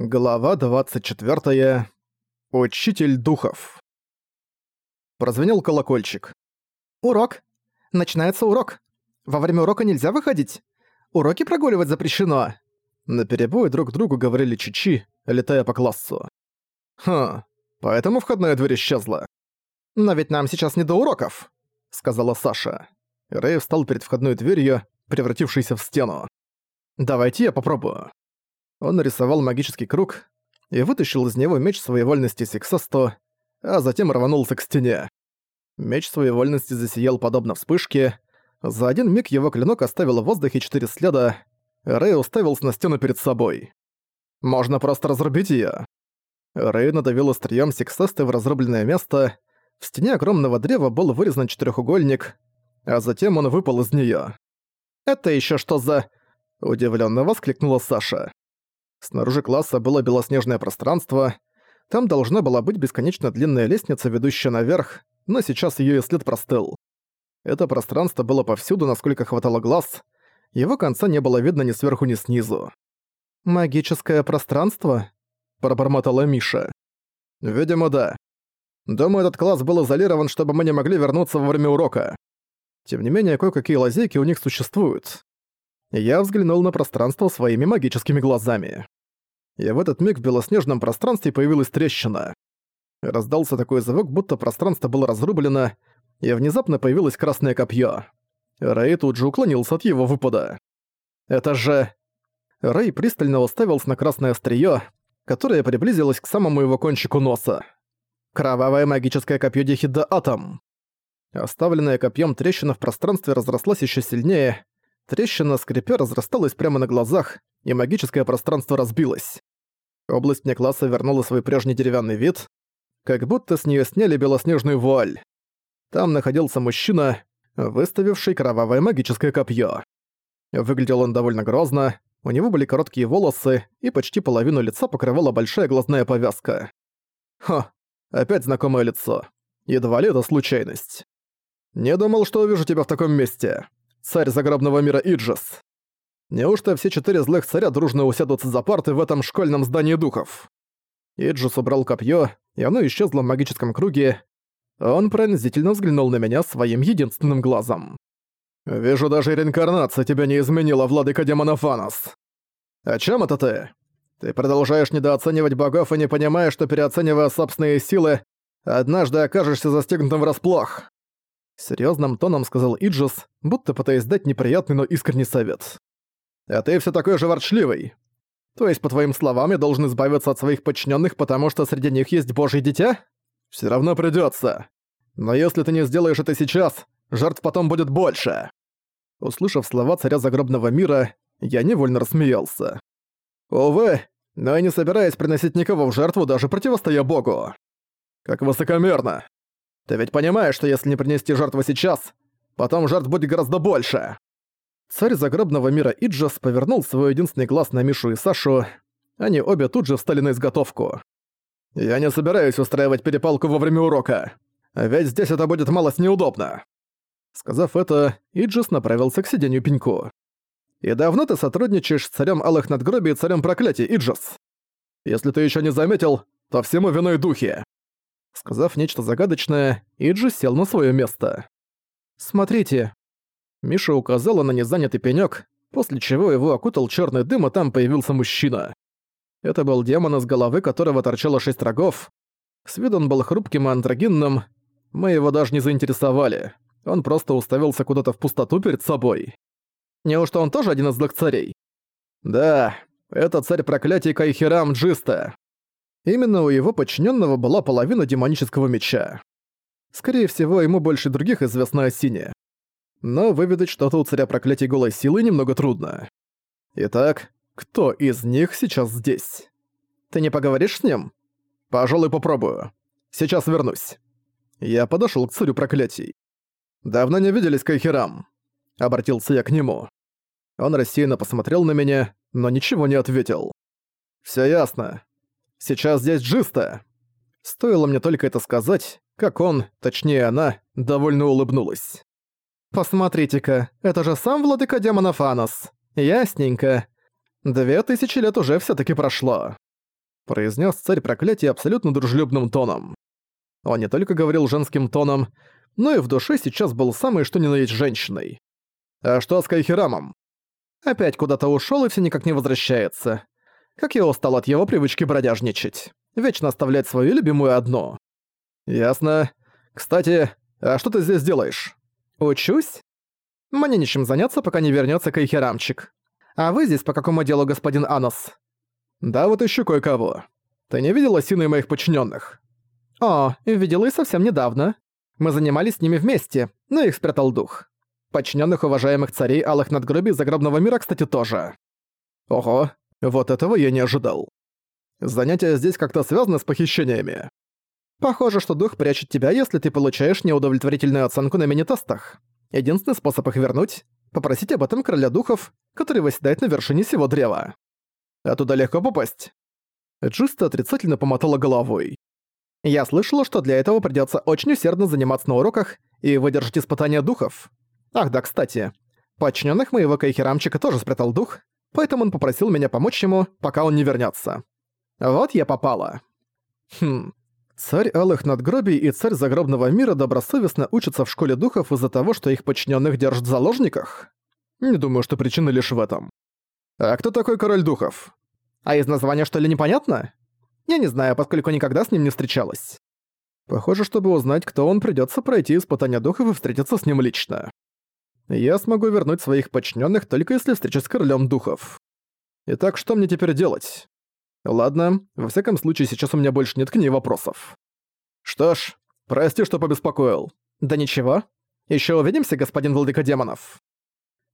Глава 24. Учитель духов. Прозвенел колокольчик. «Урок! Начинается урок! Во время урока нельзя выходить! Уроки прогуливать запрещено!» Наперебой друг другу говорили чичи, летая по классу. «Хм, поэтому входная дверь исчезла». «Но ведь нам сейчас не до уроков», — сказала Саша. Рэй встал перед входной дверью, превратившейся в стену. «Давайте я попробую». Он нарисовал магический круг и вытащил из него меч своей вольности Сиксасто, а затем рванулся к стене. Меч своей вольности засиял подобно вспышке. За один миг его клинок оставил в воздухе четыре следа. Рэй уставился на стену перед собой. «Можно просто разрубить её». Рэй надавил острием Сиксасты в разрубленное место. В стене огромного древа был вырезан четырехугольник, а затем он выпал из неё. «Это ещё что за...» – удивлённо воскликнула Саша. Снаружи класса было белоснежное пространство. Там должна была быть бесконечно длинная лестница, ведущая наверх, но сейчас её и след простыл. Это пространство было повсюду, насколько хватало глаз. Его конца не было видно ни сверху, ни снизу. «Магическое пространство?» – пробормотала Миша. «Видимо, да. Думаю, этот класс был изолирован, чтобы мы не могли вернуться во время урока. Тем не менее, кое-какие лазейки у них существуют. Я взглянул на пространство своими магическими глазами. И в этот миг в белоснежном пространстве появилась трещина. Раздался такой звук, будто пространство было разрублено, и внезапно появилось красное копье. Рэй тут же уклонился от его выпада. «Это же...» Рэй пристально уставился на красное острие, которое приблизилось к самому его кончику носа. «Кровавое магическое копье Дихида Атом!» Оставленная копьем трещина в пространстве разрослась еще сильнее, Трещина, скрипя, разрасталась прямо на глазах, и магическое пространство разбилось. Область мне класса вернула свой прежний деревянный вид, как будто с нее сняли белоснежную вуаль. Там находился мужчина, выставивший кровавое магическое копье. Выглядел он довольно грозно, у него были короткие волосы, и почти половину лица покрывала большая глазная повязка. Ха, опять знакомое лицо. Едва ли это случайность. «Не думал, что увижу тебя в таком месте царь загробного мира Иджис. Неужто все четыре злых царя дружно усядутся за парты в этом школьном здании духов? Иджис убрал копье, и оно исчезло в магическом круге. Он пронзительно взглянул на меня своим единственным глазом. «Вижу, даже реинкарнация тебя не изменила, владыка демонов Анос. О чем это ты? Ты продолжаешь недооценивать богов и не понимаешь, что переоценивая собственные силы, однажды окажешься застегнутым врасплох. Серьезным тоном сказал Иджис, будто пытаясь дать неприятный, но искренний совет. «А ты все такой же ворчливый. То есть, по твоим словам, я должен избавиться от своих подчиненных, потому что среди них есть божье дитя? Все равно придется. Но если ты не сделаешь это сейчас, жертв потом будет больше». Услышав слова царя загробного мира, я невольно рассмеялся. «Увы, но я не собираюсь приносить никого в жертву, даже противостоя богу. Как высокомерно. Ты ведь понимаешь, что если не принести жертву сейчас, потом жертв будет гораздо больше. Царь загробного мира Иджас повернул свой единственный глаз на Мишу и Сашу. Они обе тут же встали на изготовку. «Я не собираюсь устраивать перепалку во время урока. Ведь здесь это будет малость неудобно». Сказав это, Иджис направился к сиденью пеньку. «И давно ты сотрудничаешь с царем Алых Надгробий и царем Проклятий, Иджис? Если ты еще не заметил, то всему виной духи. Сказав нечто загадочное, Иджи сел на свое место. «Смотрите». Миша указала на незанятый пенёк, после чего его окутал черный дым, и там появился мужчина. Это был демон, из головы которого торчало шесть рогов. С виду он был хрупким и андрогинным. Мы его даже не заинтересовали. Он просто уставился куда-то в пустоту перед собой. Неужто он тоже один из злых царей? Да, это царь проклятий Кайхирам Джиста. Именно у его подчиненного была половина демонического меча. Скорее всего, ему больше других известно о Сине. Но выведать что-то у царя проклятий голой силы немного трудно. Итак, кто из них сейчас здесь? Ты не поговоришь с ним? Пожалуй, попробую. Сейчас вернусь. Я подошел к царю проклятий. «Давно не виделись, Кайхерам», — обратился я к нему. Он рассеянно посмотрел на меня, но ничего не ответил. Все ясно. Сейчас здесь Джиста!» Стоило мне только это сказать, как он, точнее она, довольно улыбнулась. «Посмотрите-ка, это же сам владыка демонов Анос. Ясненько. Две тысячи лет уже всё-таки прошло». произнес царь проклятия абсолютно дружелюбным тоном. Он не только говорил женским тоном, но и в душе сейчас был самый что ни на есть женщиной. А что с Кайхирамом? Опять куда-то ушел и все никак не возвращается. Как я устал от его привычки бродяжничать. Вечно оставлять свою любимую одну. Ясно. Кстати, а что ты здесь делаешь? Учусь? Мне нечем заняться, пока не вернется Кайхирамчик. А вы здесь по какому делу, господин Анос? Да вот ищу кое-кого. Ты не видела сины моих подчиненных? О, видела и совсем недавно. Мы занимались с ними вместе, но их спрятал дух. Подчиненных уважаемых царей Алых Надгробий Загробного Мира, кстати, тоже. Ого, вот этого я не ожидал. Занятия здесь как-то связаны с похищениями. Похоже, что дух прячет тебя, если ты получаешь неудовлетворительную оценку на мини-тестах. Единственный способ их вернуть — попросить об этом короля духов, который восседает на вершине всего древа. А туда легко попасть. Джиста отрицательно помотала головой. Я слышала, что для этого придётся очень усердно заниматься на уроках и выдержать испытания духов. Ах да, кстати. Подчинённых моего кайхерамчика тоже спрятал дух, поэтому он попросил меня помочь ему, пока он не вернётся. Вот я попала. Хм. Царь Алых Надгробий и царь Загробного Мира добросовестно учатся в школе духов из-за того, что их подчиненных держат в заложниках? Не думаю, что причина лишь в этом. А кто такой король духов? А из названия что ли непонятно? Я не знаю, поскольку никогда с ним не встречалась. Похоже, чтобы узнать, кто он, придется пройти испытание духов и встретиться с ним лично. Я смогу вернуть своих подчиненных только если встречусь с королем духов. Итак, что мне теперь делать? Ладно, во всяком случае, сейчас у меня больше нет к ней вопросов. Что ж, прости, что побеспокоил. Да ничего. Еще увидимся, господин владыка демонов.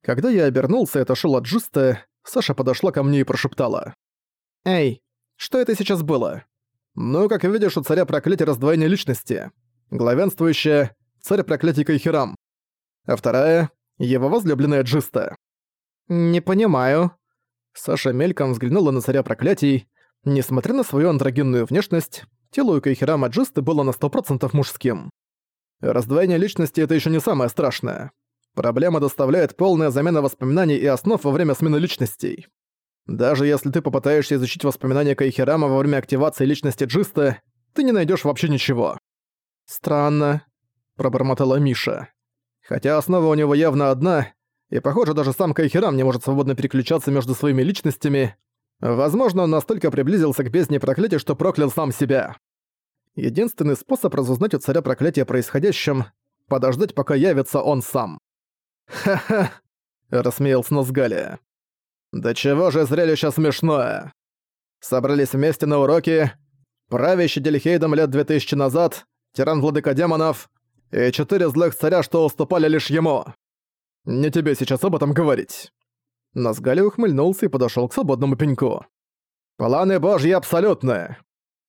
Когда я обернулся и отошел от Джиста, Саша подошла ко мне и прошептала. «Эй, что это сейчас было?» «Ну, как видишь, у царя проклятие раздвоения личности. Главенствующая — царь проклятий Кайхирам. А вторая — его возлюбленная Джиста». «Не понимаю». Саша мельком взглянула на царя проклятий. Несмотря на свою андрогинную внешность, тело у Кайхирама Джисты было на 100% мужским. Раздвоение личности — это еще не самое страшное. Проблема доставляет полная замена воспоминаний и основ во время смены личностей. Даже если ты попытаешься изучить воспоминания Кайхирама во время активации личности Джиста, ты не найдешь вообще ничего. «Странно», — пробормотала Миша. Хотя основа у него явно одна, и, похоже, даже сам Кайхирам не может свободно переключаться между своими личностями. Возможно, он настолько приблизился к бездне проклятия, что проклял сам себя. Единственный способ разузнать у царя проклятия происходящем — подождать, пока явится он сам. «Ха-ха!» — рассмеялся Нозгалия. Да чего же зрелище смешное. Собрались вместе на уроки, правящий Дельхейдом лет 2000 назад, тиран владыка демонов и четыре злых царя, что уступали лишь ему. Не тебе сейчас об этом говорить. Назгали ухмыльнулся и подошел к свободному пеньку. «Планы божьи абсолютны.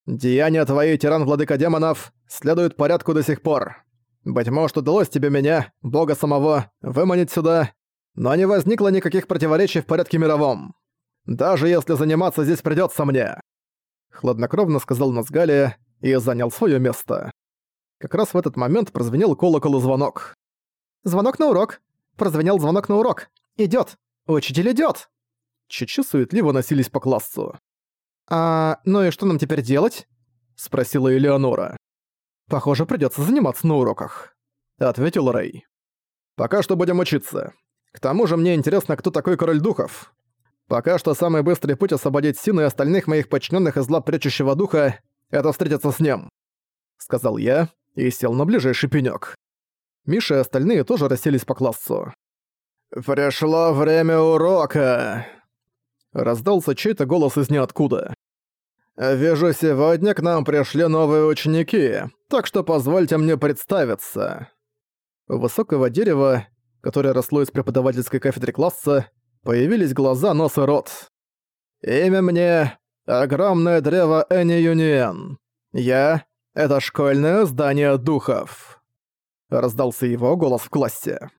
Деяния твои, тиран владыка демонов, следуют порядку до сих пор. Быть может, удалось тебе меня, бога самого, выманить сюда, но не возникло никаких противоречий в порядке мировом. Даже если заниматься здесь придётся мне. Хладнокровно сказал Назгалия и занял своё место. Как раз в этот момент прозвенел колокол и звонок. «Звонок на урок! Прозвенел звонок на урок! Идёт! Учитель идёт!» Чичи суетливо носились по классу. «А, ну и что нам теперь делать?» — спросила Элеонора. «Похоже, придётся заниматься на уроках», — ответил Рэй. «Пока что будем учиться. К тому же мне интересно, кто такой король духов. Пока что самый быстрый путь освободить Сину и остальных моих подчиненных из лап прячущего духа — это встретиться с ним», — сказал я и сел на ближайший пенёк. Миша и остальные тоже расселись по классу. «Пришло время урока!» Раздался чей-то голос из ниоткуда. «Вижу, сегодня к нам пришли новые ученики, так что позвольте мне представиться». Высокого дерева которое росло из преподавательской кафедры класса, появились глаза, нос и рот. «Имя мне — огромное древо Эни Юниен. Я — это школьное здание духов». Раздался его голос в классе.